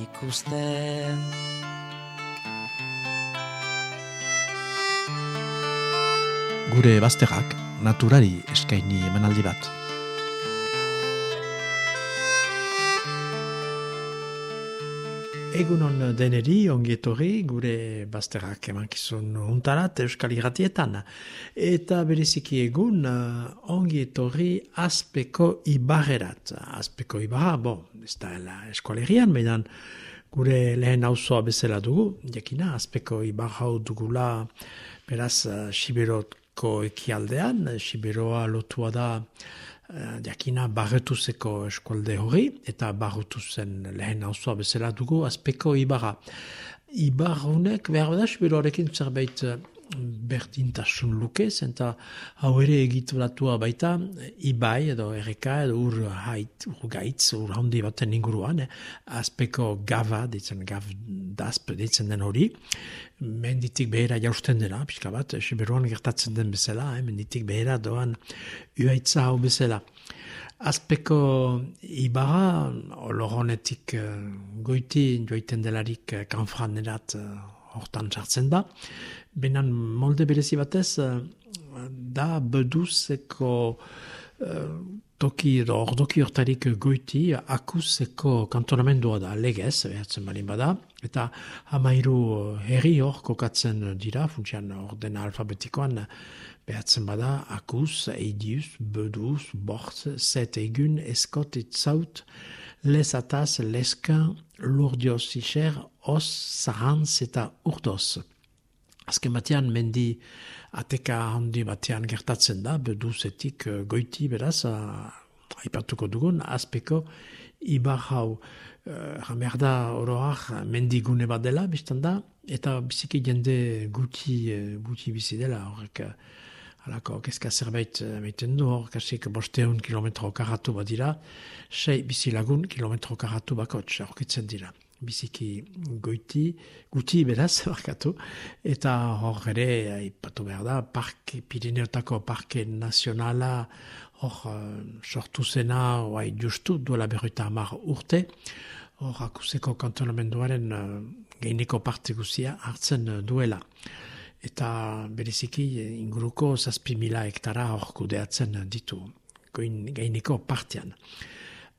ikusten. Gure bazterrak naturari eskaini emanaldi bat. Egunon deneri, ongietorri, gure bazterrak emankizun untarat euskal irratietan. Eta bereziki egun, ongietorri azpeko ibarrerat. Azpeko ibarra, bon, ez da eskualerian, medan gure lehen hauzoa bezala dugu, jakina, azpeko ibarra dugula, beraz, uh, Siberotko ekialdean, Siberoa lotua da, jakina barretuzeko eskualde hori, eta barretuzen lehen hauzoa bezala dugu, azpeko ibarra. Ibar honek, behar da, siberoarekin zerbait eh, berdintasun luke, zenta hau ere egituratua baita, ibai edo erreka edo ur, hait, ur gaitz, ur handi baten inguruan, eh? azpeko gava, ditzen gav dasp, ditzen den hori, menditik behera jausten dela, pixka bat, siberuan gertatzen den bezala, eh, menditik behera doan uaitza hau bezala. Azpeko ibarra, ologonetik uh, goiti joiten delarik uh, kanfranerat uh, hortan sartzen da. Benan molde berezi batez, da beduzeko toki edo ordoki hortarik goiti akuseko kantonamendua da legez, behatzen balin bada, eta hamairu herri hor kokatzen dira, funtsian ordena alfabetikoan, behatzen bada akus, eidius, beduz, bortz, zet egun, eskot, etzaut, les ataz, leskan, lurdioz iser, os, zahantz eta urdoz. Azken batean, mendi ateka handi batean gertatzen da, beduzetik uh, goiti beraz, aipatuko dugun, azpeko ibar hau uh, da oroak mendigune bat dela, biztan da, eta biziki jende guti, uh, guti bizi dela, horrek, Halako, kezka zerbait meiten du hor, kasik bosteun kilometro karatu bat dira, sei bizi lagun kilometro karatu bakotx, horkitzen dira biziki goiti, guti beraz, barkatu, eta hor ere, ipatu behar da, parke, Pirineotako Parke Nazionala, hor uh, sortu zena, oai, justu, duela berruita amar urte, hor akuseko kantonamenduaren uh, gaineko parte guzia hartzen uh, duela. Eta bereziki inguruko zazpi mila hektara hor kudeatzen ditu, gaineko partean.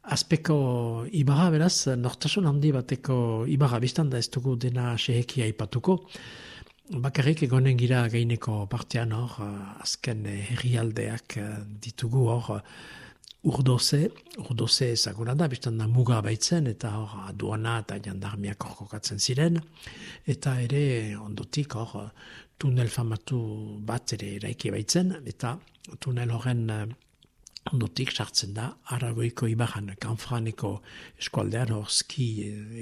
Azpeko ibarra beraz, nortasun handi bateko ibarra biztan da ez dugu dena seheki aipatuko. Bakarrik egonen gira gaineko partean hor, azken herrialdeak ditugu hor, urdoze, urdoze ezaguna da, biztan da muga baitzen, eta hor aduana eta jandarmiak hor kokatzen ziren, eta ere ondotik hor tunel famatu bat ere eraiki baitzen, eta tunel horren Ondotik sartzen da, Aragoiko Ibaran, Kanfraneko eskualdean hor ski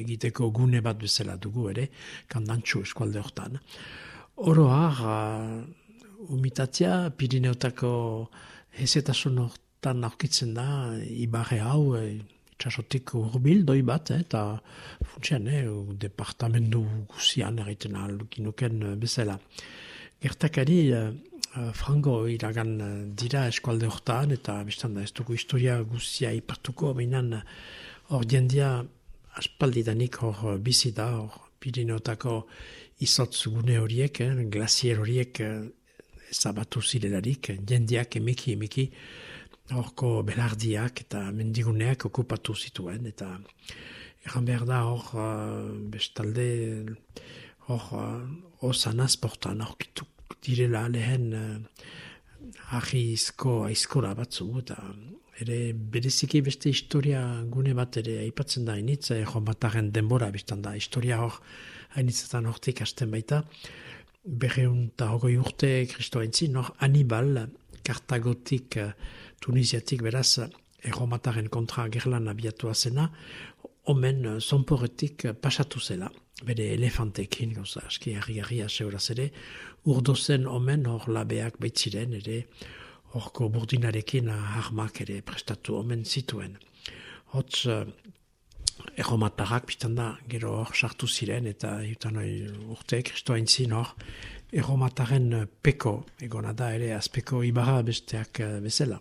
egiteko gune bat bezala dugu ere, kandantxo eskualde hortan. Oroar, uh, umitatia, Pirineotako hezetasun hortan aurkitzen da, Ibarre hau, e, itxasotik urbil doi bat, eh, eta funtsian, eh, departamentu guzian egiten alukinuken bezala. Gertakari, uh, frango iragan uh, dira eskualde hortan, eta biztan da ez dugu historia guzia ipartuko, baina uh, hor jendia aspaldidanik hor bizi da, hor Pirineotako izotz gune horiek, eh, glazier horiek eh, zabatu zirelarik, jendiak emiki emiki horko belardiak eta mendiguneak okupatu zituen, eta erran behar da hor bestalde hor osanaz portan aurkituk direla lehen uh, ahizko aizkora batzu eta ere bereziki beste historia gune bat ere aipatzen da hainitza ego bataren denbora biztan da. Historia hor hainitzetan hortik hasten baita berreun eta hogoi urte kristo haintzi nor Anibal kartagotik uh, tunisiatik beraz erromataren kontra gerlan abiatua zena, omen zonporretik pasatu zela, bere elefantekin, gauza, aski harri-harria seuraz ere, urdozen omen hor labeak baitziren ere, horko burdinarekin harmak ere prestatu omen zituen. Hotz, erromatarrak biztan da, gero hor sartu ziren, eta jutan urte, kristoa intzin hor, erromataren peko, egona da ere, azpeko ibarra besteak bezala.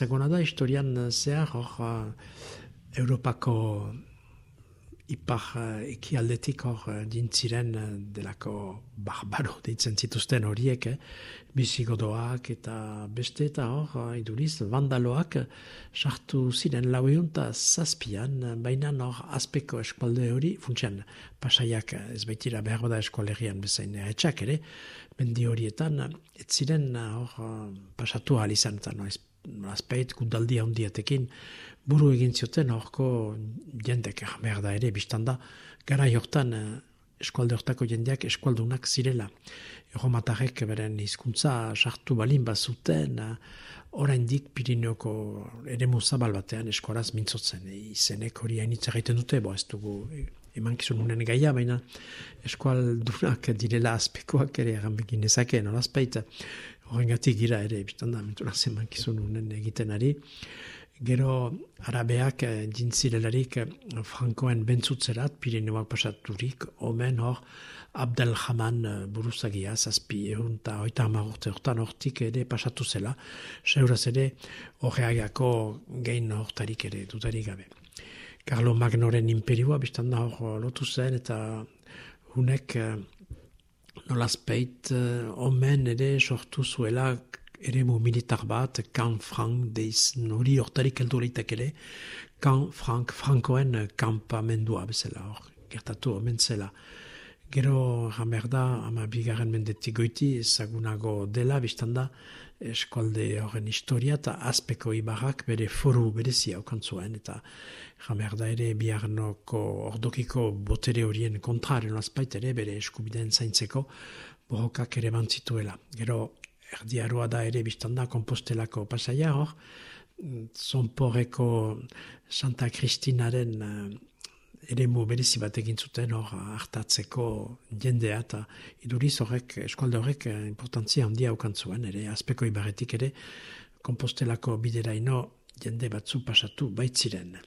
Ezaguna da historian zehar hor uh, Europako ipar uh, ekialdetik hor uh, dintziren uh, delako barbaro deitzen zituzten horiek, eh? bizigodoak eta beste eta hor uh, iduriz vandaloak sartu ziren laueunta zazpian, baina hor azpeko eskualde hori funtsian pasaiak ez baitira behar bada eskualerian bezain etxak ere, mendi horietan, ez ziren hor pasatu ahal izan, eta no, azpeit gudaldi handiatekin buru egin zioten horko jendek merda ere biztanda, gara jortan eskualde hortako jendeak eskualdunak zirela. Erromatarek beren hizkuntza sartu balin bazuten, oraindik Pirineoko ere zabal batean eskualaz mintzotzen. Izenek hori hainitza dute, bo ez dugu eman kizun gaia, baina eskualdunak direla azpekoak ere egan begin ezake, nolazpeita, horrengatik gira ere, biztan da, mentura eman kizun unen egiten ari. Gero arabeak eh, jintzilelarik eh, frankoen bentsutzerat, Pirineoak pasaturik, omen hor, Abdel Haman eh, buruzagia, zazpi egun eta oita hamagurte hortan hortik ere pasatu zela, seuraz ere horreagako gein hortarik ere dutarik gabe. Carlo Magnoren imperioa biztan da hor lotu zen eta hunek eh, nolazpeit eh, omen ere sortu zuela ere mu militar bat, kan frank deiz nori hortarik eldu leitak ere, kan frank frankoen kampamendua bezala hor, gertatu omen zela. Gero, jamerda, ama bigarren mendetik goiti, ezagunago dela, biztan da, eskolde horren historia eta azpeko ibarrak bere foru berezia okantzuen eta jamer da ere biarnoko ordokiko botere horien kontraren azpait ere bere eskubideen zaintzeko borrokak ere bantzituela. Gero erdiaroa da ere biztanda kompostelako pasaia hor, zonporeko Santa Kristinaren ere berezi bat egin zuten hor hartatzeko jendea eta iduriz horrek, eskualde horrek eh, importantzia handia ukantzuen, ere azpeko ibarretik ere kompostelako bideraino jende batzu pasatu baitziren.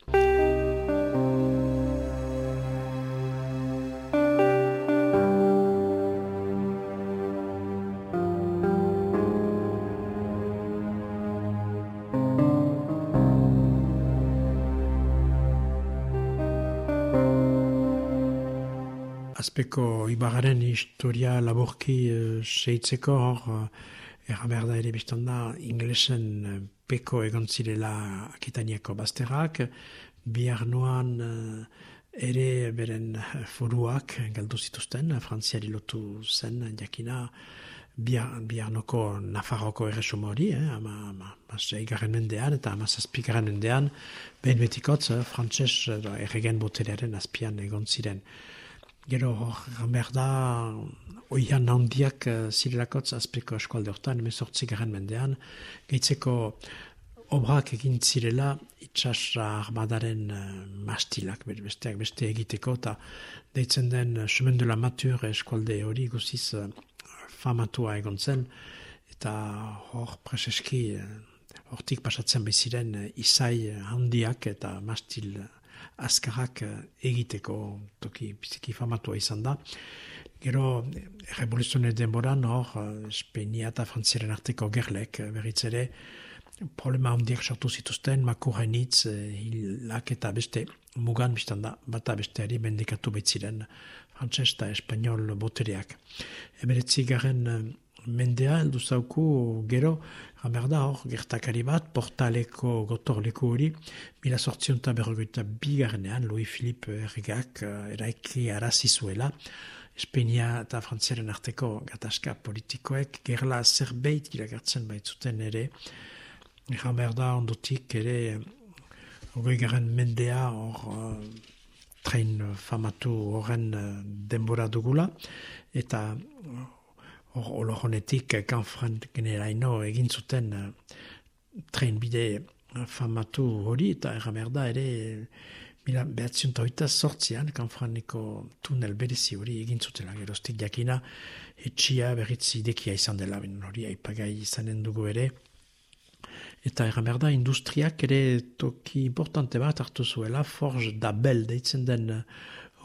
Azpeko ibagaren historia laborki uh, seitzeko hor uh, erra behar da ere biztanda inglesen uh, peko egon zirela akitaniako bazterrak bihar noan ere beren foruak galdu zituzten frantziari lotu zen jakina bihar noko Nafarroko erresumo hori, eh, ama, ama, ama mendean eta ama zazpikaren mendean, behin betikotz, frantzes erregen boterearen azpian egon ziren. Gero behar da, oian handiak uh, zirelakotz azpeko eskualde hortan, emezortzi garen mendean, gehitzeko obrak egin zirela itxasra armadaren uh, mastilak, besteak beste egiteko, eta deitzen den uh, sumendula matur eskualde hori guziz uh, famatua egon zen, eta hor preseski hortik pasatzen beziren izai handiak eta mastil azkarrak eh, egiteko toki biziki famatua izan da. Gero, revoluzionen denboran, hor, eh, Espeinia eta Frantziaren arteko gerlek, eh, berriz ere, problema handiak sortu zituzten, makurrenitz, hilak eta beste, mugan biztan da, bata besteari bendikatu betziren, frantzes eta espanol botereak. Emeretzi garen mendea heldu zauku gero, Hamer da hor, gertakari bat, portaleko gotorleko hori, mila sortzionta berrogeita bigarnean, Louis Philippe Ergak uh, eraiki arazizuela, Espenia eta Frantziaren arteko gatazka politikoek gerla zerbait iragartzen baitzuten ere. Hamer da ondotik ere, hogei garen mendea hor, uh, train famatu horren uh, denbora dugula, eta hor olo honetik kanfran generaino egin zuten uh, tren bide famatu hori eta erramerda ere mila behatziunta hoita sortzian kanfraneko tunel berezi hori egin zutela. Geroztik jakina etxia berritzi idekia izan dela hori aipagai izanen dugu ere. Eta erramerda industriak ere toki importante bat hartu zuela Forge d'Abel deitzen den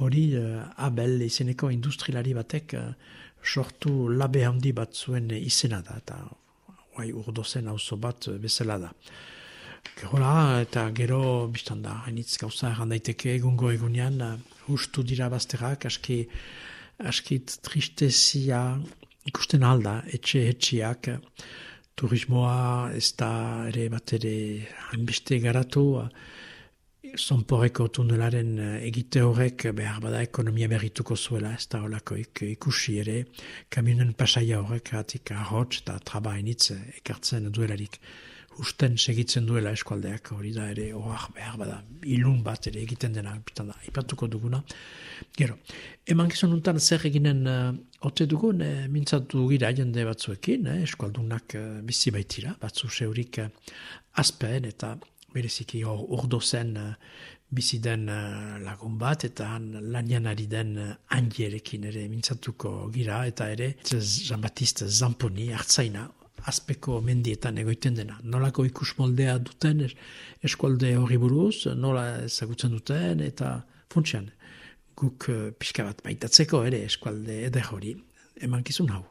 hori uh, Abel izeneko industrilari batek uh, sortu labe handi bat zuen izena da, eta guai urdozen auzo bat bezala da. Gerola, eta gero, biztan da, hainitz gauza erran daiteke egungo egunean, hustu dira bazterak, aski, askit tristezia ikusten alda, etxe etxiak, turismoa ez da ere bat ere hainbeste garatu, zonporeko tunelaren eh, egite horrek eh, behar bada ekonomia berrituko zuela, ez da holako ikusi ere, kamionen pasaia horrek hatik ahotz eta traba hainitz eh, ekartzen duelarik usten segitzen duela eskualdeak hori da ere horak behar bada ilun bat ere egiten dena da, ipatuko duguna. Gero, eman gizon untan zer eginen uh, ote dugun, uh, mintzatu gira jende batzuekin, eh, eskualdunak uh, bizi baitira, batzu seurik uh, azpen eta bereziki hor urdo zen uh, bizi den uh, lagun bat eta lanian ari den uh, ere mintzatuko gira eta ere Jean-Baptiste Zamponi hartzaina azpeko mendietan egoiten dena. Nolako ikus moldea duten es, eskualde hori buruz, nola ezagutzen duten eta funtsian guk pixka bat maitatzeko ere eskualde eder hori eman kizun hau.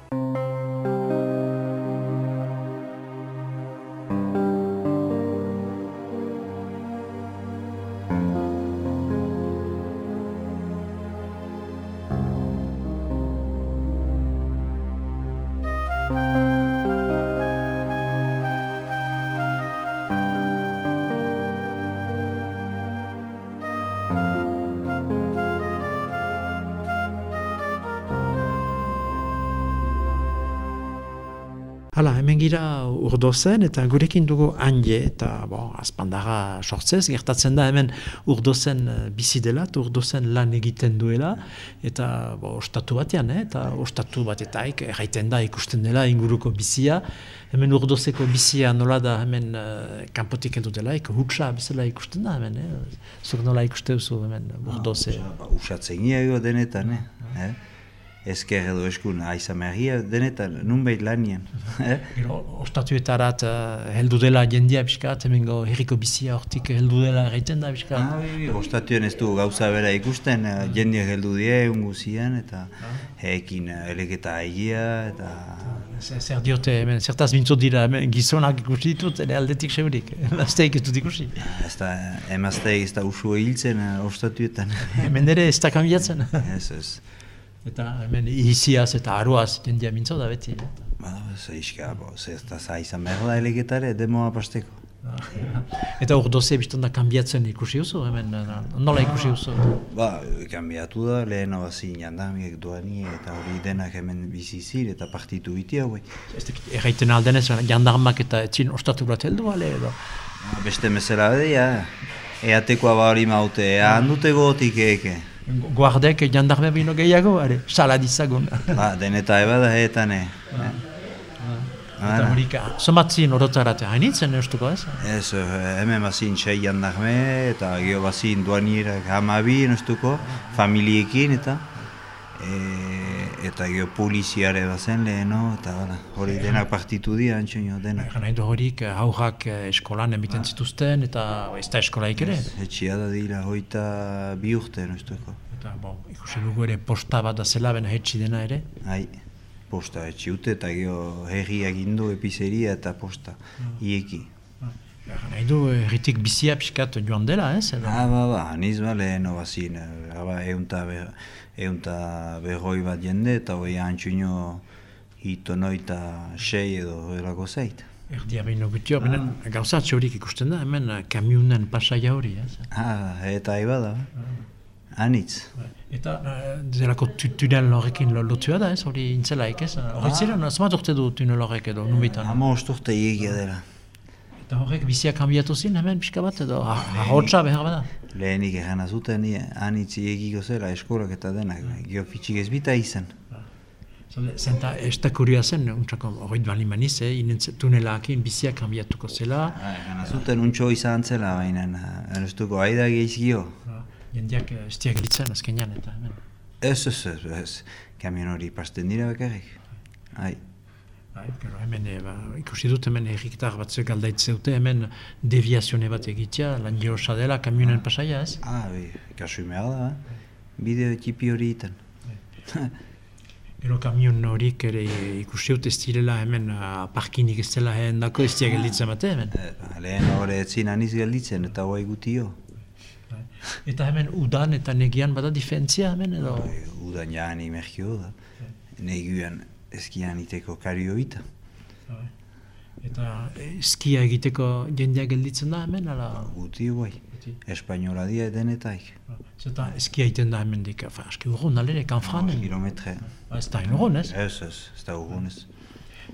Gira urdo zen, eta gurekin dugu handi, eta bon, azpandara sortzez, gertatzen da hemen urdo zen eh, bizi dela, urdo zen lan egiten duela, eta bo, ostatu batean, eh? eta ostatu batetaik erraiten da ikusten dela inguruko bizia, hemen urdozeko bizia nola da hemen uh, kanpotik endu dela, eko hutsa bezala ikusten da hemen, eh? zuk nola ikuste duzu hemen urdoze. Ah, usatzen denetan, eh? Ezker edo eskun aizamerria denetan, nun behit lanien. Eh? Ostatuetarat uh, heldu dela jendia biskat, hemengo herriko bizia hortik heldu dela egiten da biskat. Ah, bi, Ostatuen ez du gauza bera ikusten, uh, jendia heldu die, ungu zian, eta ah. ekin uh, elegeta egia, eta... Zer diote, hemen, zertaz bintzo dira, hemen, gizonak ikusi ditut, ere aldetik seurik, emazteik ez dut ikusi. Ez da, emazteik ez da usua hiltzen ostatuetan. hemen ere ez da kambiatzen. Ez, ez. Eta hemen iziaz eta aruaz jendia mintzo da beti. Ba, zaizka, bo, zesta zaizan behar da elegetare, demoa pasteko. eta hor doze biztan da kambiatzen ikusi uzu, hemen nola ikusi uzu? Ba, kambiatu da, lehen hau zin jandamiek duani eta hori denak hemen bizizir eta partitu biti hau. Erraiten aldenez, jandarmak eta etzin ostatu bat heldu bale edo? Ba, beste mesela bede, ja. Eatekoa bari maute, handute gotik eke guardek jandarme bino gehiago, are, saladizagun. Ba, deneta eba da heetan, eh? Eta horika, somatzin orotarate, hainitzen eustuko ez? Ez, hemen bazin txai jandarme, eta geho bazin duanierak hamabi eustuko, familiekin, eta e, eta geho poliziare bazen leheno, eta bada, hori denak partitu dira, antxoino, denak. Gana edo horik, haurrak eskolan emiten zituzten, eta ez da eskolaik ere? Etxia da dira, hoita bi urte, noiztuko. Eta, bo, ikusi dugu ere posta bat da zela, hetxi dena ere? Hai, posta hetxi ute, eta geho herri agindu, epizeria eta posta, mm. ieki. Nahi du, erritik bizia pixkat joan dela, ez? Ah, ba, ba, niz ba, lehen obazin, eunta, eunta berroi bat jende, eta hori antxuino hito noita sei edo erako zeit. Erdia behin gutio, benen gauzatxe horik ikusten da, hemen eh, kamiunen pasaia hori, ez? Ah, eta aiba da, anitz. Eta uh, zelako tu- tunel horrekin lo- lotua da, ez? Hori intzelaik, ez? Hori ziren, zemat urte du tunel horrek edo, nubitan? Hamo osturte egia dela. Eta horrek bizia kambiatu zin, hemen pixka bat edo, ahotsa behar bada. Lehenik egana zuten ni anitz egiko zela eskolak eta denak, gio fitxik ez bita izan. Zale, Zenta, ez da kuria zen, untsako hori duan imaniz, eh? inentz tunelakin bizia kambiatuko zela, Egana zuten untxo izan zela, baina enustuko aida gehizkio. jendeak eh, ez diak ditzen azkenean, eta hemen. Ez, ez, ez, ez, kamion hori pasten dira bakarrik. Ai, Bai, gero hemen, e, ba, ikusi dut hemen errikitar batzuk aldaitzeute, hemen deviazione bat egitea, lan josa dela, kamionen pasaia ez? ah, bi, kasu behar da, eh? bideo txipi hori iten. Gero kamion horik ere ikusi dut ez direla hemen parkinik ez dela dako ez diak gelditzen bate hemen. Eh, ba, lehen hori etzin aniz gelditzen eta guai gutio. Bai. Eta hemen udan eta negian bada diferentzia hemen edo? Bai, Udan jani merkio da. Neguan eskian iteko kario ita. Bai. Eta eh, skia egiteko jendea gelditzen da hemen, ala? Guti guai. Espainola dia denetaik. Zeta eskia egiten da hemen dik, aski urgun alere, kanfranen. Kilometre. Ba, Ez da urgun, ez? Ez, ez, ez da urgunez.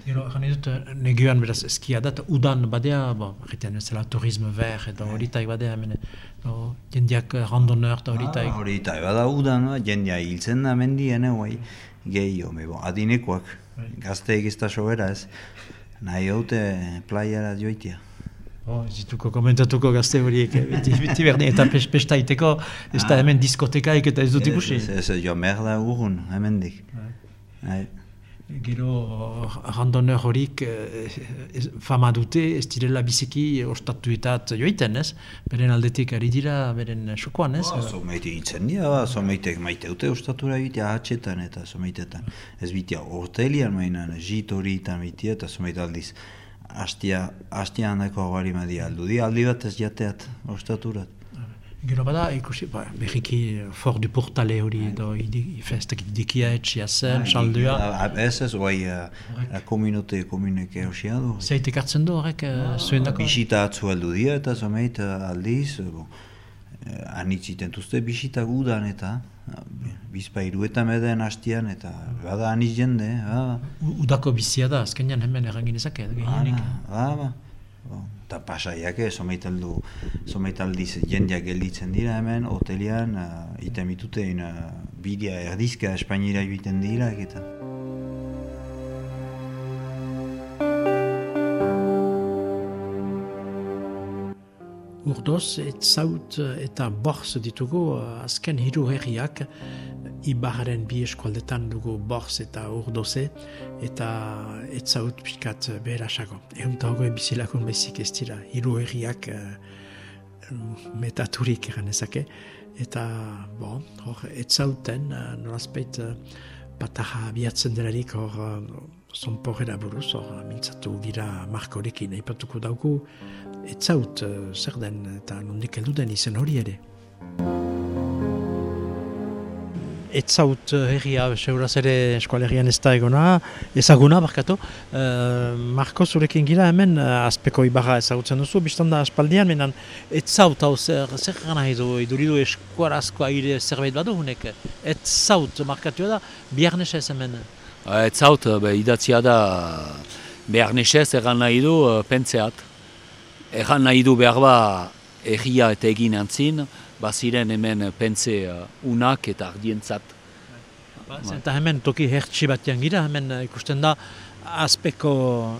Gero, gane dut, eh, neguan beraz eskia da, eta udan badea, bo, egiten ez dela turisme ver, eta horitaik badea hemen, jendeak eh, randoneur eta horitaik. Ah, Hori eta bada udan, ba, jendea hiltzen da mendien, eh, guai. Gehi, me, bon, adinekoak. Bai. Gazteek ez da sobera ez. Nahi haute playara joitia. Oh, ez dituko komentatuko gazte horiek, eh, beti, beti berdin, eta pes, pestaiteko, ez da hemen diskotekaik eta ez dut ikusi. Ez, ez, jo merda urgun, hemendik. Bai. Gero randoneur horik eh, ez- fama dute ez direla biziki ostatuetat joiten, ez? Beren aldetik ari dira, beren sokoan, ez? Ba, Someite hitzen dira, ba, someitek maite dute ustatura bitia hatxetan eta someitetan. Ez bitia hortelian mainan, jit horitan bitia eta someite aldiz. Astia, astia handako agari madia aldu di, aldi bat ez jateat ostaturat. Gero bada, ikusi, ba, berriki for du portale hori edo idi- festak dikia etxia zen, saldua. Ah, Ez ez, guai, la komunote komuneke hoxia du. Zeitek hartzen du horrek eh, zuen dako? Bisita atzu heldu dira eta someit aldiz, eh, anitziten tuzte bisita gudan eta bizpairu eta meden hastian eta bada aniz jende, U- Udako bizia da, azkenean hemen errangin ezake, gehienik. ba, ba, eta pasaiak ez, someit aldu, someit aldiz jendeak gelditzen dira hemen, hotelian, uh, iten bituten uh, bidea erdizka Espainira egiten dira eta. Urdoz, etzaut eta borz ditugu eh, azken hiru herriak Ibarren bi eskualdetan dugu borz eta urdoze eta etzaut pixkat beherasago. Egun eta hogoi bizilakun bezik ez dira hiru herriak eh, metaturik egan ezake eta bo, hor etzauten uh, nolazpeit uh, pataja abiatzen delarik hor uh, buruz, hor mintzatu gira markorekin aipatuko dauku etzaut uh, zer den eta nondik heldu den izen hori ere. Etzaut uh, herria, seuraz ere eskualerian ez da egona, ezaguna, barkatu. Uh, Marko zurekin gira hemen, uh, azpeko ibarra ezagutzen duzu, biztan da aspaldian, menan etzaut hau zer, zer gana edo, iduridu eskuarazko aire zerbait badu hunek. Etzaut markatu da, biarnesa ez hemen. Ez zaut, be, idatzia da behar nesez egan nahi du eh, pentseat. Egan nahi du behar ba egia eta egin antzin, baziren hemen pentse eh, unak eta ardientzat. Eta hemen toki hertsi batean gira, hemen eh, ikusten da azpeko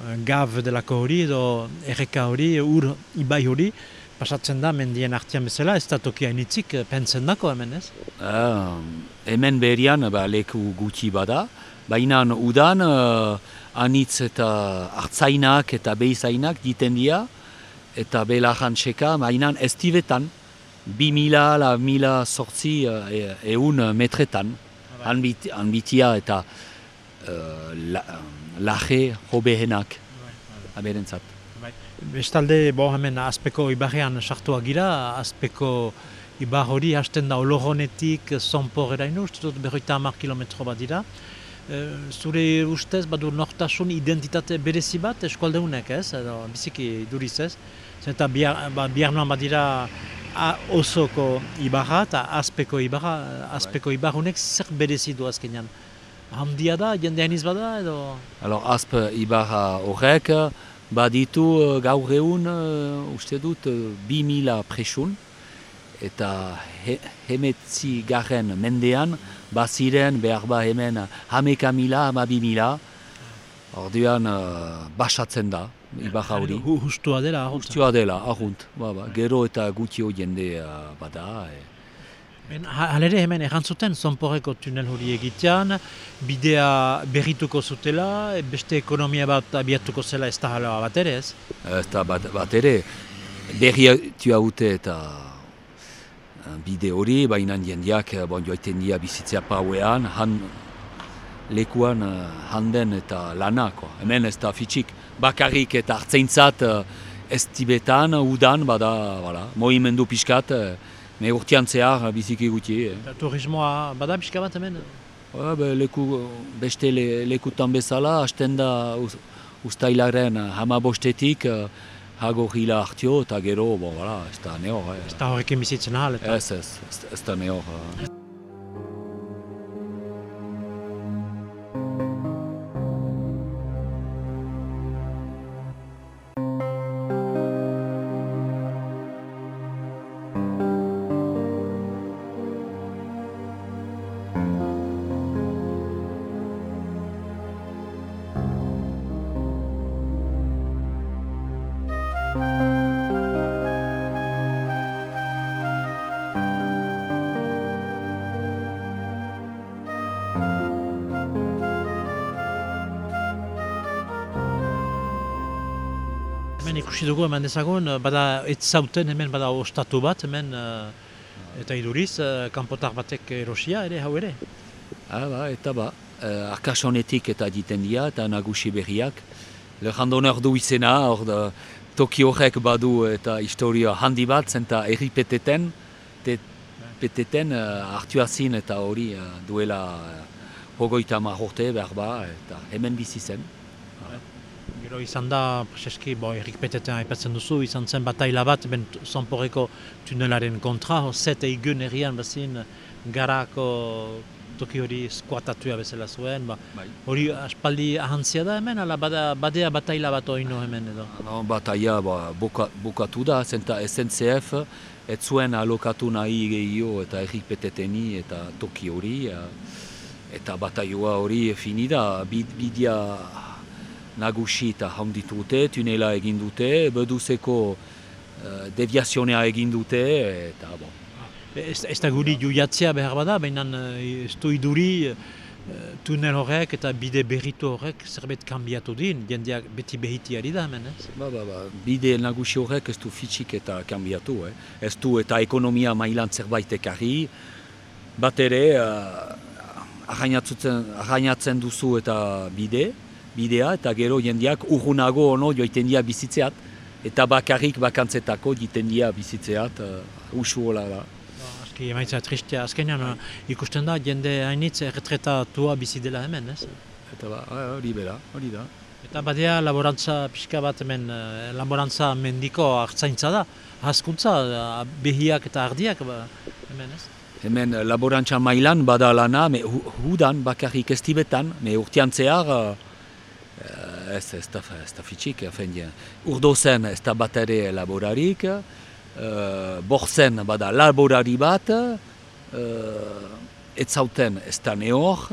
eh, gav delako hori edo erreka hori, ur ibai hori, pasatzen da mendien artean bezala, ez da toki hainitzik eh, pentsen dako hemen ez? Eh, hemen berian ba, leku gutxi bada, baina udan eh, anitz eta hartzainak eta behizainak diten dira, eta belajan txeka, baina ez tibetan, bi mila, la mila sortzi eh, eun metretan, han, bit, han bitia eta uh, la, laje hobehenak, aberentzat. Bestalde, bo hemen azpeko ibarrean sartua gira, azpeko ibar hori hasten da oloronetik zonpor eraino, uste dut berroita hamar kilometro bat dira. eh, zure ustez badu nortasun identitate berezi bat eskualdeunek ez, edo biziki iduriz ez. Zenta bihar, ba, bihar noan badira a, osoko ibarra eta azpeko ibarra, azpeko ibarrunek zer berezi du azkenean. Handia da, jende hainiz bada edo... Alors, azp ibarra horrek, baditu eh, gaur egun, uh, uste dut, uh, bi mila presun, eta he, hemetzi garen mendean, baziren behar ba hemen hameka mila, hama bi mila, orduan uh, basatzen da, ibarra hori. Hu- Hustua dela, ahotza. Guztua dela, ahunt, ba, ba, gero eta gutio jende uh, bada. E. Ben, ha- Halere hemen errantzuten zonporreko tunel hori egitean, bidea berrituko zutela, beste ekonomia bat abiatuko zela ez da hala bat ere ez. Ez da bat, bat ere, berriatu haute eta eh, bide hori, baina jendeak eh, bon, joaiten dira bizitzea pauean, han, lekuan eh, handen eta lanako. Hemen ez da fitxik, bakarrik eta hartzeintzat eh, ez tibetan, udan, bada, voilà, mohimendu pixkat, eh, me urtean zehar biziki guti. Eh. Eta turismoa bada pixka bat hemen? Ba, be, leku, beste le, lekutan bezala, hasten da uz, ustailaren hama bostetik, uh, hago hila hartio eta gero, bon, voilà, ez da nehor. Eh. Ez da horrekin bizitzen ahal eta... Ez, ez, ez, ez da nehor. eh. Hemen dezagun, bada ez zauten hemen bada ostatu bat hemen eh, eta iduriz, eh, kanpotar batek erosia ere hau ere. Ah, ba, eta ba, uh, arkasonetik eta egiten dira eta nagusi berriak. Lerrandonor du izena, hor da, toki horrek badu eta historia handi bat, zenta erri peteten, te, peteten uh, hartu hazin eta hori uh, duela uh, hogoita hamar urte behar ba, eta hemen bizi zen. Gero izan da, preseski, bo, Erik Peteten aipatzen duzu, izan zen bataila bat, ben zonporreko tunelaren kontra, zet eigun herrian bazin garako toki hori skuatatua bezala zuen, ba, Bai. hori aspaldi ahantzia da hemen, ala bada, badea bataila bat oino hemen edo. No, bataia ba, boka, bukatu da, zenta SNCF ez zuen alokatu nahi gehio eta errik peteteni eta toki hori. Eta bataioa hori fini da, bid, bidia nagusi eta handitu dute, tunela egin dute, beduzeko uh, deviazionea egin dute, eta bon. Ez, ez da guri juiatzea behar bada, baina eh, ez du iduri eh, tunel horrek eta bide berritu horrek zerbait kanbiatu din, jendeak beti behiti ari da hemen, ez? Ba, ba, ba. Bide nagusi horrek ez du fitxik eta kanbiatu, eh? ez du eta ekonomia mailan zerbait ekarri, bat ere uh, arrainatzen duzu eta bide, bidea, eta gero jendeak urrunago ono joiten dira bizitzeat, eta bakarrik bakantzetako jiten dira bizitzeat, uh, usu hola da. Ba, Aski emaitza tristea, azkenean eh, ikusten da jende hainitz erretretatua bizi dela hemen, ez? Eta ba, ah, hori bera, hori da. Eta badea laborantza pixka bat hemen, eh, laborantza mendiko hartzaintza da, hazkuntza, eh, behiak eta ardiak ba, hemen, ez? Hemen eh, laborantza mailan bada lana, me hu- hudan bakarrik ez tibetan, me urtean zehar, eh, ez, ez da, ez da fitxik, ja. urdo zen ez da bat ere laborarik, uh, borzen bada laborari bat, uh, ez zauten ez da neor,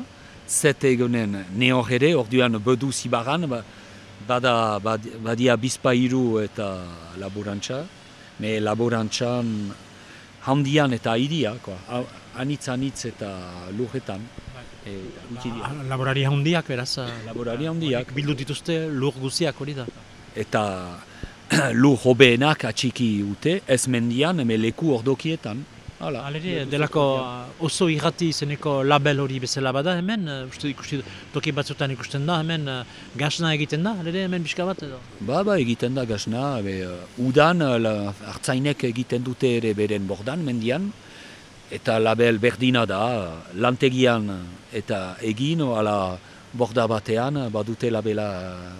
zet egonen neor ere, orduan bedu zibaran, ba, bada, bad, badia bizpairu eta laborantza, me laborantzan handian eta iria, koa. A- anitz anitz eta lurretan. E, gutxi dira. Ba, laborari handiak, beraz, eh, Laborari handiak. bildu dituzte lur guziak hori da. Eta lur hobeenak atxiki ute, ez mendian, eme leku ordokietan. Hala. Alere, delako uh, oso irrati izeneko label hori bezala bada hemen, uh, uste ikusi toki batzutan ikusten da, hemen uh, gasna egiten da, alere hemen pixka bat edo. Ba, ba, egiten da gasna, be, udan la, hartzainek egiten dute ere beren bordan, mendian, eta label berdina da, lantegian eta egin, ala borda batean badute labela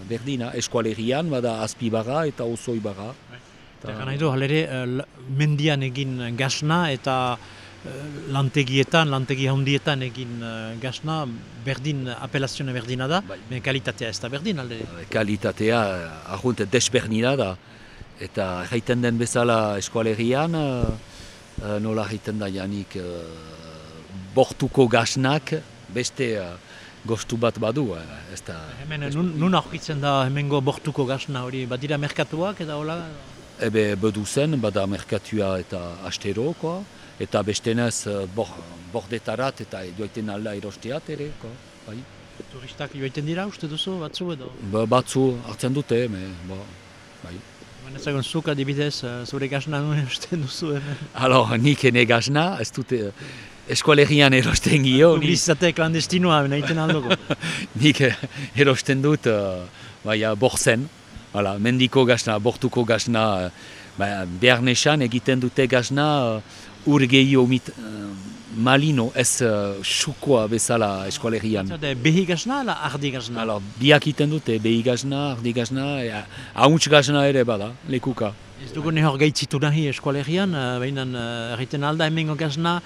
berdina, eskualerian bada azpibarra eta osoi barra. Eta nahi du, halere, mendian egin gasna eta lantegietan, lantegi handietan egin gasna, berdin, apelazione berdina da, bai. kalitatea ez da berdin alde. Kalitatea, ahunt, desberdina da. Eta jaiten den bezala eskualerian, nola egiten da janik uh, bortuko gasnak beste uh, gostu bat badu. Ez da, hemen, nun, nun aurkitzen da hemengo bortuko gasna hori, badira merkatuak eta hola? Ebe bedu zen, bada merkatua eta asteroko, eta bestenez uh, bordetarat eta joiten alda erosteat ere. Ko, bai. Turistak joiten dira uste duzu, batzu edo? Ba, batzu hartzen dute, me, ba, bai. Ezagun zuk adibidez, uh, zure gazna nuen erosten duzu hemen? Alo, nik ene gazna, ez dute eskualerian erosten gio. Publizitate klandestinoa, nahiten aldoko. nik erosten dut, uh, baina, borzen, Hala, mendiko gazna, bortuko gazna, uh, behar egiten dute gazna uh, ur gehiago malino ez uh, bezala eskualerian. Behi gazna ala ardi gazna? Hala, biak iten dute, behi gazna, ardi gazna, e, hauntz gazna ere bada, lekuka. Ez dugu nehor gaitzitu nahi eskualerian, behin uh, erriten alda hemengo gazna,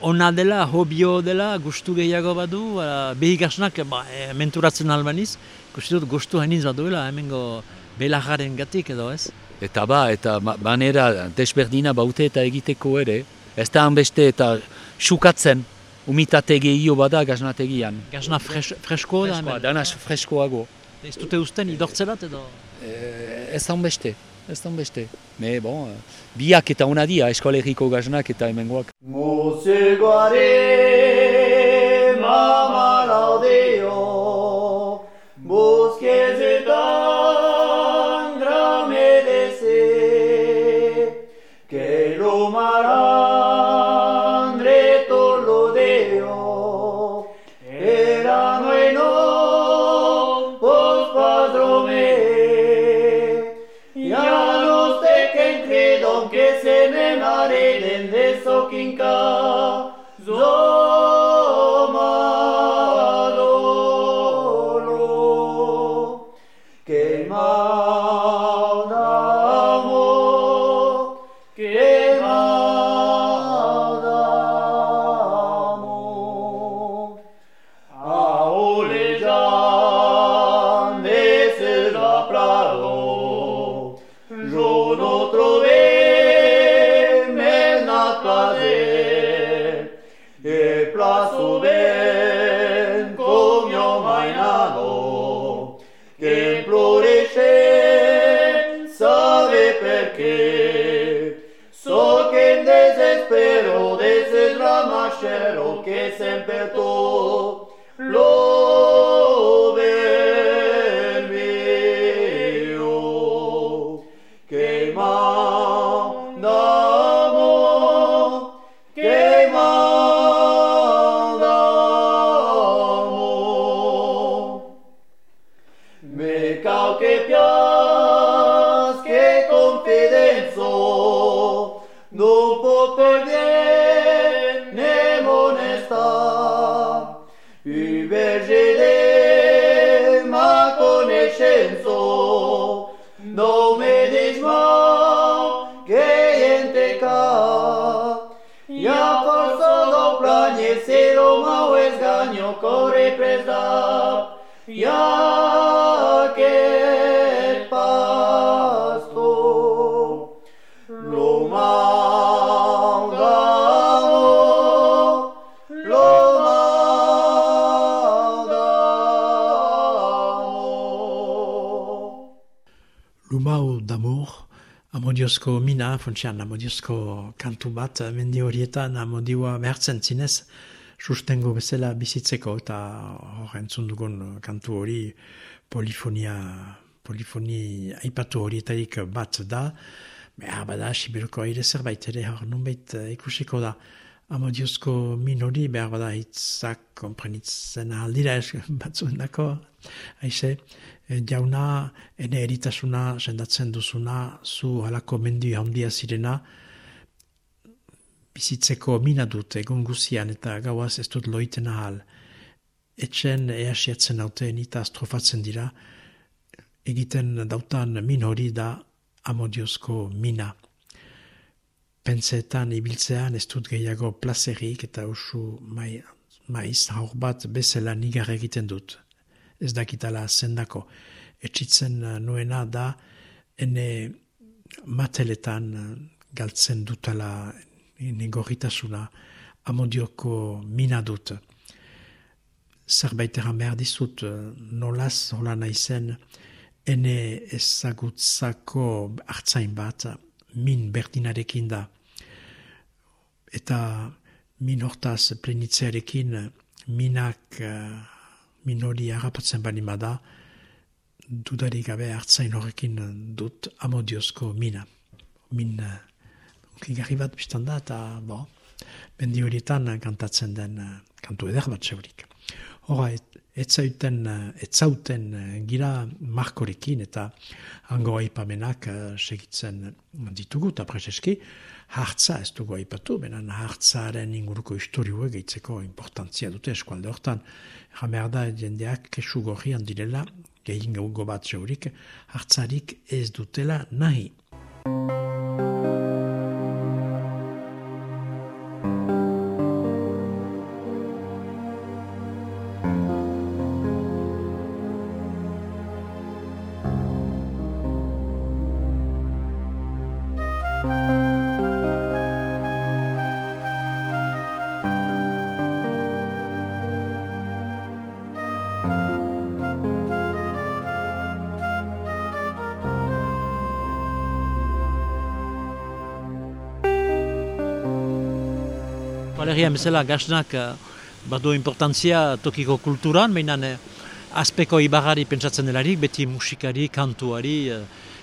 ona dela, hobio dela, gustu gehiago badu, behi gaznak, ba, menturatzen albaniz, dut gustu hainiz baduela hemengo belajaren gatik edo ez? Eta ba, eta manera desberdina baute eta egiteko ere, ez da hanbeste eta sukatzen, umitate gehio bada gaznategian. Gazna fres, fresko da hemen? Dana freskoago. Ez dute usten idortzerat edo? E, ez da beste, ez da beste. Me, bon, biak eta unadia eskolegiko gaznak eta hemengoak. Musegoare mama laudeo, amodiozko mina, funtsian amodiozko kantu bat, mendi horietan amodioa behartzen zinez, sustengo bezala bizitzeko, eta horren zundugun kantu hori polifonia, polifoni aipatu horietarik bat da, behar bada, sibiruko aire zerbait ere hor nunbait ikusiko da, amodiozko min hori behar bada hitzak komprenitzen aldira batzuen dako, haize, Eh, jauna, ene eritasuna sendatzen duzuna, zu halako mendi handia zirena, bizitzeko mina dut egun guzian eta gauaz ez dut loiten ahal. Etxen easiatzen haute nita astrofatzen dira, egiten dautan min hori da amodiozko mina. Pentsetan ibiltzean ez dut gehiago plazerik eta usu mai, maiz haur bat bezala nigar egiten dut. Ez dakitala zendako. Etxitzen nuena da ene mateletan galtzen dutala negorritasuna amodioko mina dut. Zerbait eran behar dizut, nolaz hola naizen, ene ezagutzako hartzain bat, min berdinarekin da. Eta min hortaz plenitzearekin, minak, min hori harrapatzen bani da, dudarik gabe hartzain horrekin dut amodiozko mina. Min kigarri bat biztan da, eta bo, bendi horietan kantatzen den kantu eder bat zeurik. Hora, etzauten, etzauten gira markorekin eta hango aipamenak segitzen ditugu eta prezeski, hartza ez dugu aipatu, benen hartzaren inguruko historioa gehitzeko importantzia dute eskualde hortan. Jamer da jendeak kesu gorrian direla, gehin gaugo bat zeurik, hartzarik ez dutela nahi. Valeria bezala gasnak uh, badu importantzia tokiko kulturan, baina uh, azpeko ibarari pentsatzen delarik, beti musikari, kantuari, uh,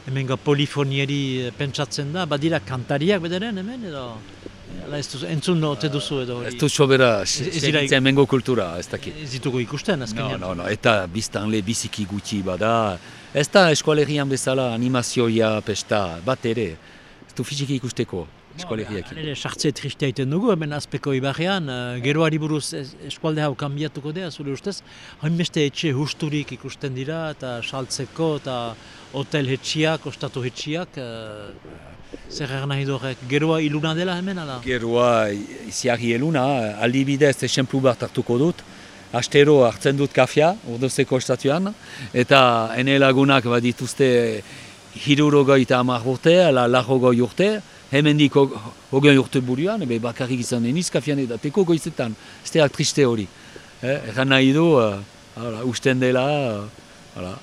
hemen polifonieri pentsatzen da, badira kantariak bedaren hemen edo? Ala ez duzu, entzun ote duzu edo hori? Ez du sobera, segitzen mengo kultura, ez dakit. Ez ditugu ikusten, azkenean. No, no, no, eta biztan le biziki gutxi bada. Ez da eskualerian bezala animazioia pesta, bat ere. Ez du fiziki ikusteko eskualeriak. Ere, sartze tristea iten dugu, hemen azpeko ibarrean, uh, geroari buruz eskualde hau kanbiatuko dea, zure ustez, hainbeste etxe husturik ikusten dira, eta saltzeko, eta hotel hetxiak, ostatu hetxiak, uh, zer egan nahi dorek, geroa iluna dela hemen, ala? Geroa iziari eluna, aldibidez esemplu bat hartuko dut, Astero hartzen dut kafia, urdozeko estatuan, eta ene lagunak badituzte hirurogoi eta amak urte, ala lagogoi urte, hemendik hogei urte buruan, ebe bakarrik izan deniz kafian edateko goizetan, ez teak triste hori. Eh, Egan nahi du, uh, usten dela, uh,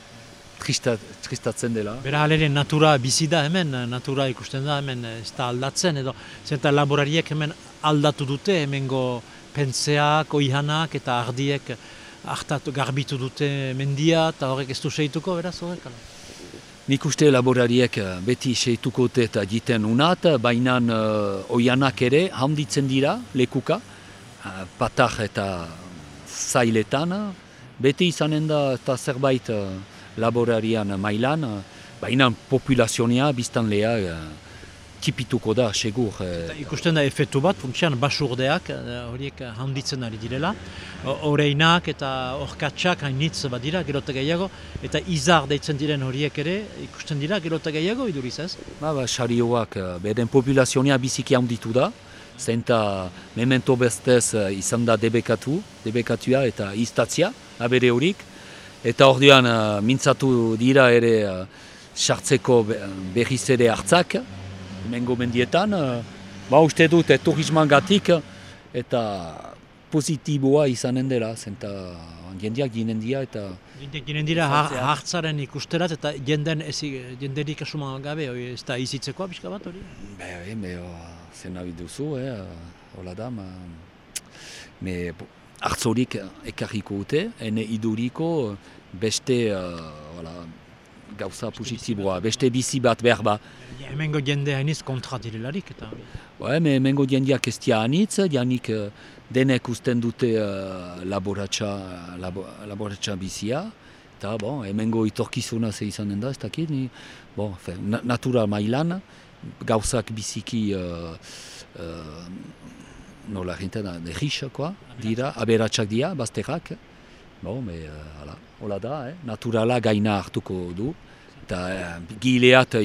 tristat, tristatzen dela. Bera alere natura bizi da hemen, natura ikusten da hemen, ez da aldatzen, edo zenta laborariek hemen aldatu dute, hemengo pentseak, oihanak eta ardiek hartatu garbitu dute mendia, eta horrek ez du seituko, beraz horrek, Nik uste laborariek beti seituko eta jiten unat, baina uh, oianak ere handitzen dira lekuka, uh, patak eta zailetan, beti izanen da eta zerbait uh, laborarian mailan, uh, baina populazionia biztan lehea uh, tipituko da, segur. Eta ikusten da efektu bat, funtsian basurdeak, horiek handitzen ari direla. Horeinak eta orkatsak hainitz badira, gerota gehiago, eta izar deitzen diren horiek ere, ikusten dira, gerota gehiago iduriz ez? Ba, ba, sarioak, beden populazionia biziki handitu da, zenta memento bestez izan da debekatu, debekatua eta iztatzia, abere horik, eta ordean mintzatu dira ere sartzeko berriz ere hartzak, mengo mendietan, uh, ba uste dut turisman gatik eta positiboa izanen dela, zenta jendeak ginen dira eta... Jendeak ginen dira hartzaren ikusterat eta jenden ezi, jenderik asuman gabe, oi, ez da izitzekoa pixka bat hori? Be, be, zen nahi duzu, eh, hola da, ma... Me, hartzorik ekarriko dute, ene iduriko beste, uh, gauza positiboa, beste bizi bat behar ba. Hemengo jende hainiz kontra direlarik eta... Ba, hemengo jendeak ez dia hanitz, janik uh, denek usten dute uh, laboratxa, labo, laboratxa bizia. Eta, bon, hemengo itorkizuna ze izanen da, ez dakit, ni, bon, fe, na, natural mailan, gauzak biziki uh, uh, nola da, derrixakoa dira, aberatsak dira, bazterrak. Bon, me, uh, ala, hola da, eh? naturala gaina hartuko du. Eta uh, gileat uh,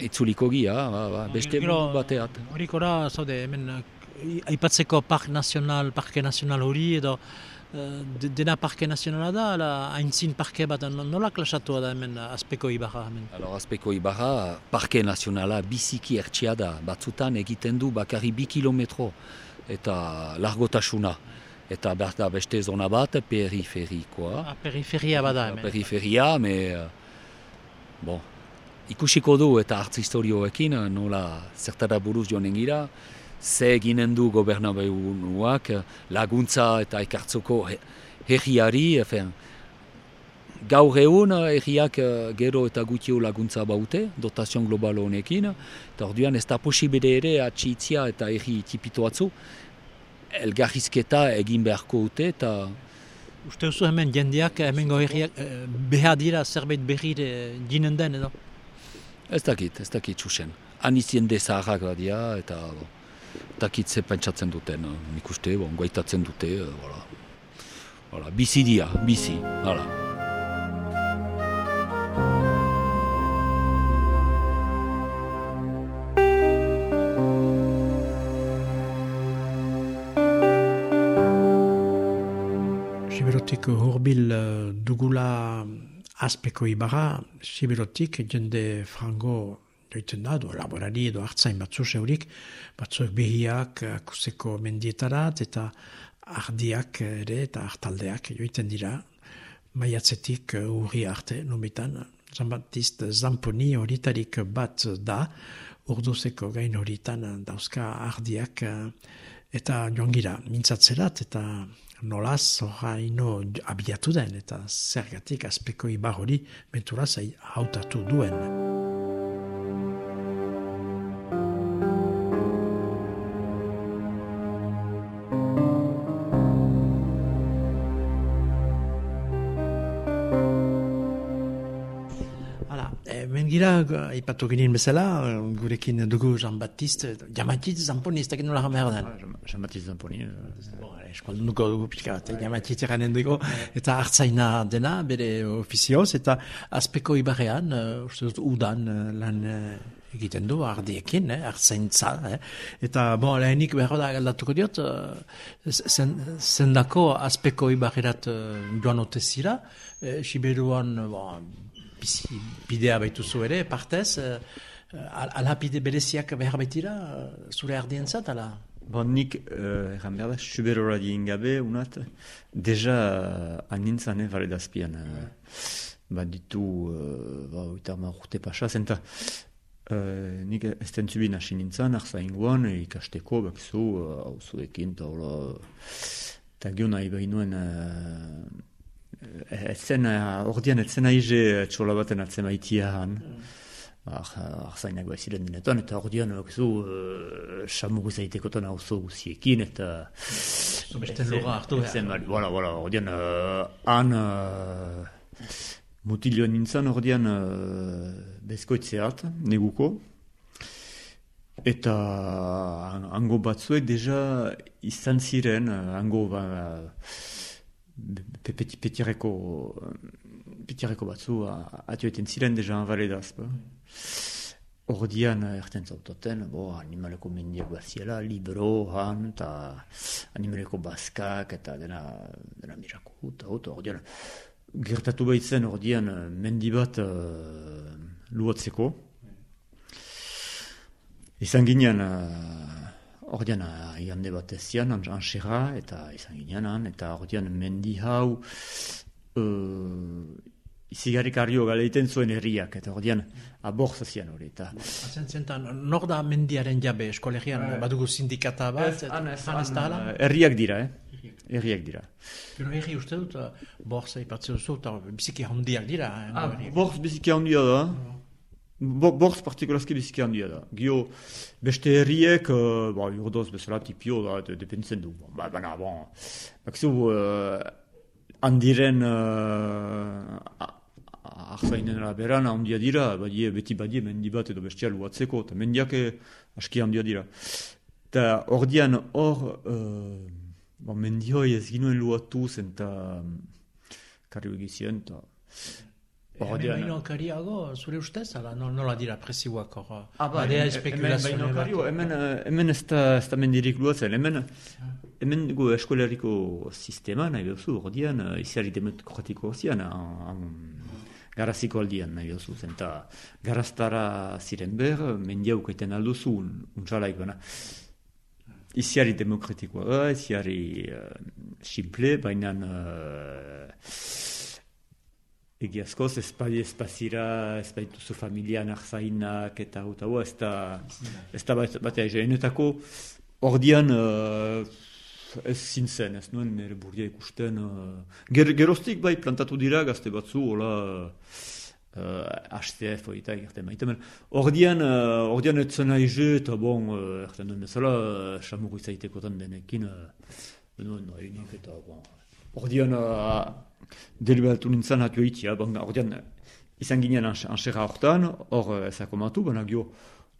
etzuliko gia, ba, ba, beste bateat. Horikora, zaude, hemen, eh, aipatzeko park nazional, parke nazional hori, edo eh, de- dena parke nazionala da, ala haintzin parke bat, no- nola klasatua da hemen azpeko ibarra hemen? Alors, azpeko ibarra, parke nazionala biziki ertsia da, batzutan egiten du bakarri bi kilometro eta largotasuna. Eta behar da beste zona bat, periferikoa. Ah, periferia bada hemen. periferia, me... Bon, ikusiko du eta hartz historioekin eh, nola zertara buruz joanen gira, ze eginen du gobernabeunuak eh, laguntza eta ekartzoko he- herriari, efen, gaur egun herriak eh, gero eta gutio laguntza baute, dotazion global honekin, eta orduan ez da posibide ere atxitzia eta herri tipitoatzu, elgarrizketa egin beharko dute eta Uste duzu hemen jendeak hemengo herriak eh, behar dira zerbait berri eh, ginen den edo? Ez dakit, ez dakit txusen. Han izien zaharrak badia eta bo, ez dakit ze pentsatzen duten. eh, Nik uste, bon, goitatzen dute, eh, voilà. Voilà, bizi dia, bizi, hala. Azpeko ibarra, Siberotik jende frango joiten da, edo laborari edo hartzain batzu zeurik, batzuek behiak eh, akuseko mendietarat eta ardiak ere eta hartaldeak joiten dira, maiatzetik eh, urri arte, numitan, Jean-Baptiste Zamponi horitarik bat da, urduzeko gain horitan dauzka ardiak eh, eta joan gira mintzatzerat eta nolaz horraino abiatu den eta zergatik azpeko ibar hori menturaz hautatu duen. E, mengira, ipatu ginen bezala, eh, gurekin dugu Jean-Baptiste, Jean-Baptiste Zamponi, ez dakit nola jamar den. Jean-Baptiste Zamponi. Bon, Eskaldunduko dugu pixka bat, Jean-Baptiste eranen dugu, eta hartzaina dena, bere ofizioz, eta azpeko ibarrean, uste dut, udan eh, lan eh, egiten du, ardiekin, eh, hartzaintza, eh. eta, bon, lehenik behar da galdatuko diot, zen, zendako azpeko ibarrerat joan ote zira, eh, Siberuan, bon, bizi bidea baituzu ere, partez, uh, ala bide bereziak behar baitira, uh, zure ardientzat, ala? Bon, nik, uh, erran behar da, Suberora dien gabe, unat, deja anintzan, eh, vale dazpian. Uh, ba, ditu, uh, ba, oita ma urte pasa, zenta, uh, nik ez tentzubin hasi nintzen, arza inguan, ikasteko, bakizu, uh, hauzuekin, eta hola, eta gio nahi behinuen, uh, ez zen, uh, ordian ez zen aize txola baten atzen maitia han. Arzainak bai ziren dinetan, eta ordian, bakizu, uh, samuru zaitekotan hauzo guziekin, eta... Beste lurra hartu behar. Zen, bai, voilà, voilà, ordian, uh, han, uh, mutilio nintzen, ordian, uh, bezkoitzeat, neguko, eta han- hango batzuek deja izan ziren, hango, ba, pe- peti, petireko, petireko batzu, atioeten ziren deja anvaledaz, ba. Ordian, erten zautaten, bo, animaleko mendiak baziela, libro, han, eta animaleko bazkak, eta dena, dena mirako, eta hot, ordian, gertatu baitzen, ordian, mendi bat uh, luatzeko. Izan ginen, uh, ordian, uh, iande bat ezian, anxera, eta izan ginen, han, eta ordian, mendi hau, uh, izigarrik ario galeiten zuen herriak, eta ordian, aborza zian hori, eta... Atzen zentan, nor da mendiaren jabe eskolegian, badugu sindikata bat, eta- han, herriak dira, eh? Herriak dira. Gero herri uste dut, uh, borza ipatzen duzu, eta biziki handiak dira. eh, Ah, borz biziki handia da. Bo, borz partikulazki biziki handia da. Gio, beste herriek, uh, ba, urdoz bezala tipio da, de, dependitzen du. Ba, bana, bon, bakizu, uh, handiren uh, arzainen beran handia dira, badie, beti badie mendi bat edo bestia luatzeko, eta mendiak eh, aski handia dira. Eta hor dian hor, uh, bon, mendioi ez ginuen luatu zen eta karri egizien, Hemen kariago, zure ustez, ala, nola dira presioak hor? Ah, ba, hemen, hemen, hemen, hemen ez da, ez da mendirik luatzen, hemen, hemen dugu eskolariko sistema nahi behuzu, hor dian, iziari demokratiko zian, garaziko aldian nahi behuzu, zen, eta garaztara ziren ber, mendiauk eten alduzu, untsalaik bana. Iziari demokratikoa, iziari uh, simple, baina... Uh, egiazkoz, ez bai espazira, ez duzu familian arzainak eta hau hau, ez da, ez da bat, bat enetako, ordian uh, ez zintzen, ez nuen nire burdia ikusten, uh, ger, gerostik bai plantatu dira gazte batzu, hola, uh, HCF oita egiten maite, ordian, uh, ordian ez zena eze, eta bon, uh, erten duen bezala, uh, samuru izaiteko denekin, uh, nuen, no, eta bon, ordian, uh, deliberatu nintzen hatu egitea, bon, ordean, izan ginen ansera horretan, hor ezako matu, baina gio,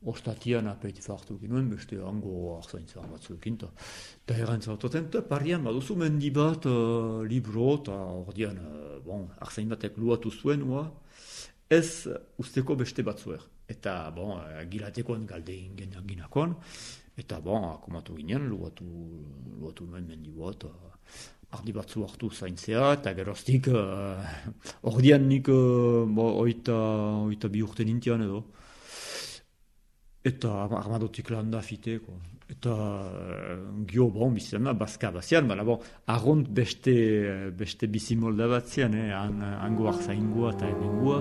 ostatian apeiti fartu ginuen, beste hango arzaintzaren batzuekin, eta herren zautoten, eta parian baduzu mendi bat uh, libro, eta ordean, uh, bon, arzain batek luatu zuen, ua, ez usteko beste batzuer. Eta, bon, gilatekoan galde ingen ginakoan, eta, bon, akomatu ginen, luatu, luatu nuen mendi bat, ardi batzu hartu zaintzea, eta geroztik, uh, ordian nik uh, oita, oita bi urte nintian edo. Eta armadotik lan da fite, Eta uh, gio bon bizan da, bazka bazian, bala bon, arront beste, beste bizimolda bat zian, eh, an, ango arzaingua eta emengua.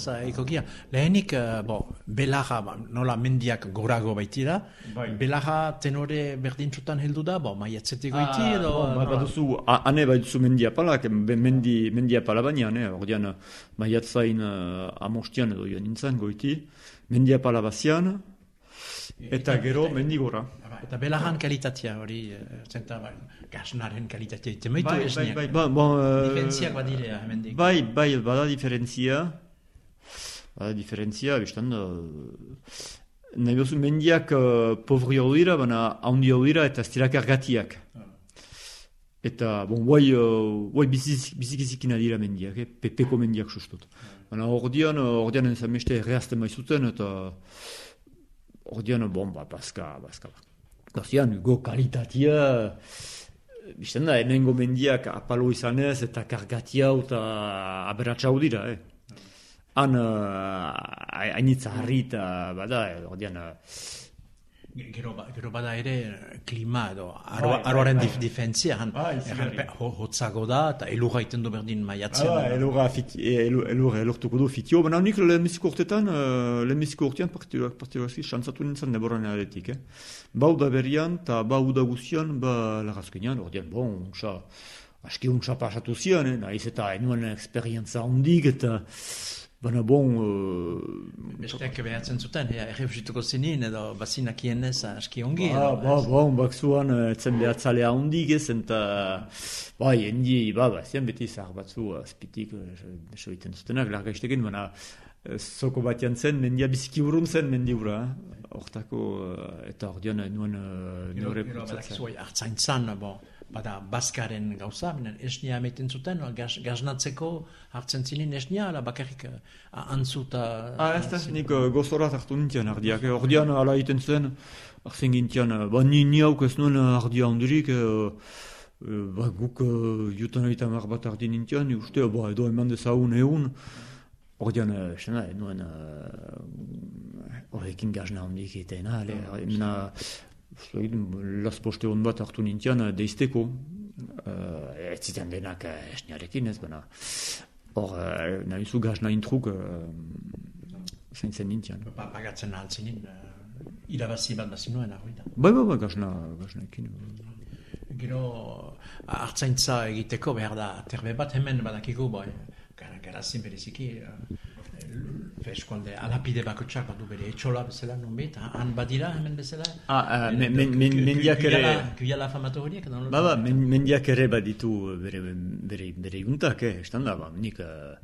Hortaz ekokia. Lehenik, uh, bo, belarra, ba, nola mendiak gorago baitira, bai. belarra tenore berdintzutan heldu da, bo, maiatzetiko ah, iti edo... Ba, ba, duzu, ane bai duzu mendia pala, mendi, mendia pala baina, ane, ordean maiatzain uh, amostian edo joan nintzen goiti, mendia pala bazian, eta gero mendi gora. Eta belarran kalitatea hori, uh, zenta, bai, gasnaren kalitatea, ite maitu bai, bai, bai, bai, bon, uh, diferentziak badirea, hemendik. Bai, bai, bada diferentzia, Bada diferentzia, bestan, uh, nahi bezu mendiak uh, povri hau dira, baina handi hau dira eta stirak argatiak. Eta, bon, guai, uh, bizikizikina dira mendiak, eh? pepeko mendiak sustut. Baina ordian, ordian enzameste reazten maizuten eta ordian, bon, ba, paska, paska. Gazian, go kalitatia, bizten da, enengo mendiak apalo izanez eta kargatia eta aberatsa hau dira, eh? Han hainitza uh, harri eta bada, ordean... Uh, Gero, ba, gero bada ere klima edo aroaren bai, bai, difentzia han bai, hotzago da eta elurra iten du berdin maiatzen ah, elurra elurra elurtuko du fitio baina nik lehen biziko urtetan uh, lehen biziko urtean partidurazki xantzatu nintzen neboran aretik eh? bau da berian eta bau da guzian ba lagazkenean ordean bon unxa aski unxa pasatu zian eh? nahiz eta enuen eksperientza hondik eta Baina bon... Uh, Besteak behatzen zuten, errefusituko zinin edo bazinakien ez aski ongi. Ba, ba, bon, bak zuan, etzen behatzalea ondik ez, eta... Ba, jendi, ba, ba, zian beti zahar batzu, azpitik, beso iten zutenak, larga istekin, baina zoko bat jantzen, mendia biziki urun zen mendiura, hortako, eta ordean nuen nore putzatzen. Gero, hartzaintzan, bon bada baskaren gauza, minen esnia emeten zuten, gaznatzeko hartzen zinen esnia, ala bakarrik antzu eta... Ah, ez da, nik uh, gozorat hartu nintian ardiak, eh, ordian ala iten zen, hartzen gintian, ba ni, ni hauk ez nuen ardia ondurik, uh, ba guk uh, jutan mar bat ardi nintian, uste, ba edo eman dezagun egun, ordian, uh, estena, nuen, horrekin gazna ondik eta, ale, Las poste hon bat hartu nintian deizteko. Uh, ez zitzen denak uh, esniarekin ez, baina hor uh, nahi zu gaz nahi intruk uh, zain zen nintian. Ba, pagatzen altzen uh, irabazi bat bazi nuen, hori da? Bai, bai, bai, gaz nahi ekin. gero hartzaintza egiteko behar da terbe bat hemen badakigu bai, gara, garazin bereziki uh, eskualde alapide bakotxak badu bere etxola bezala nonbait, han badira hemen bezala? Ah, ah, men- men- men- mendiak ere... Kuyala famatu horiek? Ba, ba, men, mendiak ere baditu bere, bere, bere iguntak, eh, estan da, ba, nik, uh,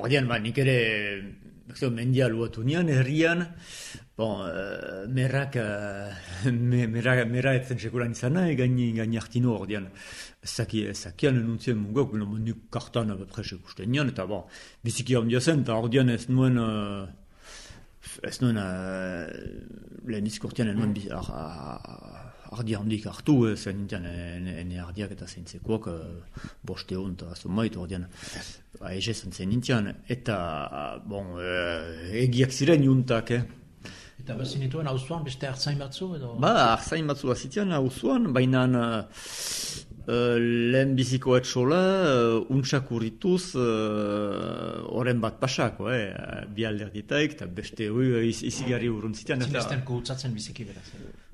ordean, ba, nik ere, zeo, mendia luatu nian, herrian, bon, uh, merrak, uh, me, merra, merra etzen sekuran izana, e, gaini, gaini hartino ordean, zaki, zakian enuntzien mungok, no, nik kartan, abapre, sekusten nian, eta, bon, biziki handia zen, eta ordean ez nuen, uh, ez nuen uh, lehen izkurtian enuen bi- ar, ar, ardi handik hartu, eh, zen nintzen ene, ene ardiak eta zeintzekoak uh, boste hon eta zumait ordean ba, eze zen zen nintzen eta bon, uh, egiak ziren juntak, eh? Eta bazinituen hauzuan beste hartzain batzu edo? Ba, arzain batzu azitean, hau zuan, baina uh, lehen biziko etxola, uh, untsak urrituz, uh, oren bat pasako, eh? bi alderditaik, eta beste hui uh, iz, izigarri uruntzitean. eta- Zinezten kuhutzatzen biziki beraz. Eta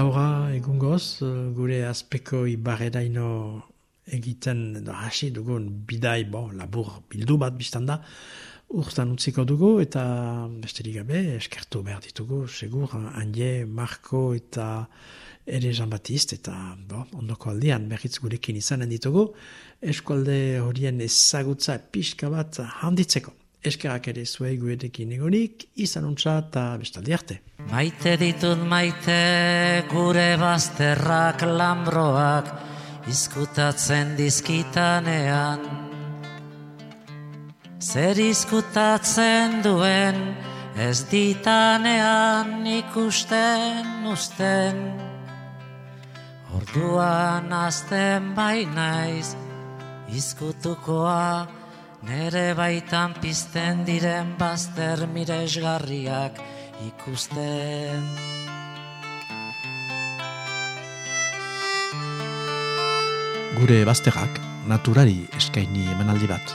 horra egungoz, eh, gure azpeko ibarreraino egiten hasi dugun bidai, bo, labur bildu bat biztan da, urtan utziko dugu eta besterik gabe eskertu behar ditugu, segur, Anje, Marko eta ere Jean Baptiste eta bo, ondoko aldian berriz gurekin izanen ditugu, eskualde horien ezagutza pixka bat handitzeko. Eskerrak ere zuei guerekin egonik, izan untsa eta bestaldi arte. Maite ditut maite gure bazterrak lambroak izkutatzen dizkitanean. Zer izkutatzen duen ez ditanean ikusten usten. Orduan azten bai naiz izkutukoa nere baitan pizten diren bazter miresgarriak ikusten. Gure bazterrak naturari eskaini emanaldi bat.